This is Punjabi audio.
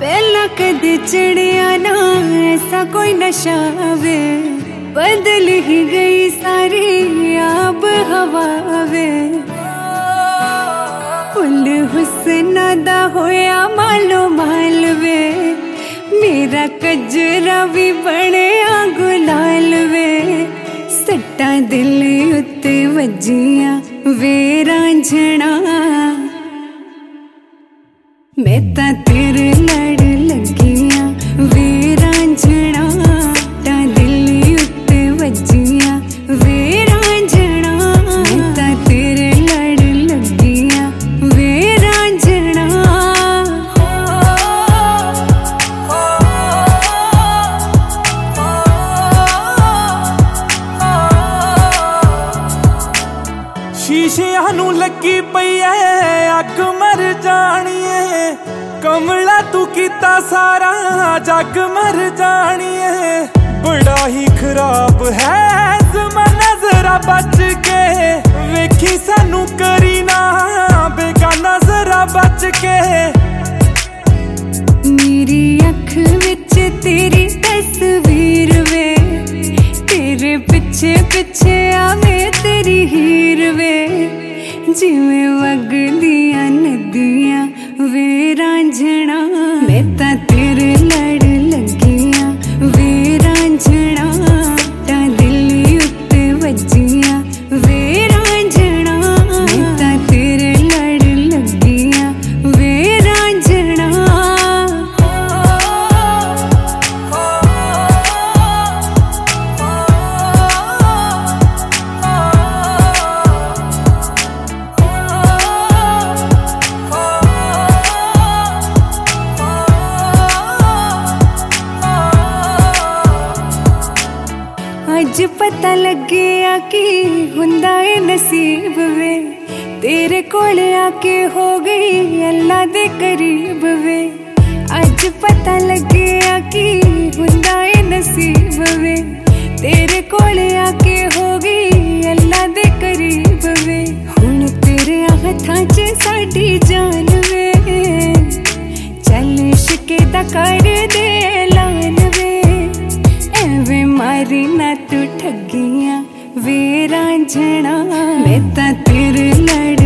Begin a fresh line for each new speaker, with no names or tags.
ਪਹਿਲਾਂ ਕਦੇ ਚੜਿਆ ਨਾ, ਐਸਾ ਕੋਈ ਨਸ਼ਾ ਵੇ। ਬਦਲ ਹੀ ਗਈ ਸਾਰੀ ਆਬ ਹਵਾ ਵੇ। ਫੁੱਲ ਹੁਸਨਾ ਦਾ ਹੋਇਆ ਮਾਲੋ ਮਾਲ ਵੇ। ਮੇਰਾ ਕਜਰਾ ਵੀ ਬਣਿਆ ਗੁਲਾਲ ਵੇ। ਸੱਟਾਂ ਦਿਲ ਉੱਤੇ ਵੱਜੀਆਂ ਵੇ ਰਾਂਝਣਾ ਮੈਂ ਤਾਂ
ਸ਼ੀਸ਼ਿਆਂ ਨੂੰ ਲੱਗੀ ਪਈ ਐ, ਅੱਗ ਮਰ ਜਾਣੀਏ। ਕਮਲਾ ਤੂੰ ਕੀਤਾ ਸਾਰਾ, ਜੱਗ ਮਰ ਜਾਣੀਏ। ਬੜਾ ਹੀ ਖਰਾਬ ਹੈ ਜ਼ਮਾਨਾ, ਜ਼ਰਾ ਬਚ ਕੇ। ਵੇਖੀ ਸਾਨੂੰ ਕਰੀ ਨਾ, ਬੇਗਾਨਾ ਜ਼ਰਾ ਬਚ ਕੇ।
ਮੇਰੀ ਅੱਖ ਵਿੱਚ ਤੇਰੀ ਤਸਵੀਰ ਵੇ, ਤੇਰੇ ਪਿੱਛੇ ਪਿੱਛੇ ਆਵੇ ਤੇਰੀ ਹੀਰ ਵੇ ਜਿਵੇਂ ਵਗਦੀਆਂ ਅੱਜ ਪਤਾ ਲੱਗਿਆ ਕਿ ਹੁੰਦਾ ਏ ਨਸੀਬ ਵੇ ਤੇਰੇ ਕੋਲ ਆ ਕੇ ਹੋ ਗਈ ਤੂੰ ਮੈਂ ਤਾਂ ਤੇਰੇ ਲੜ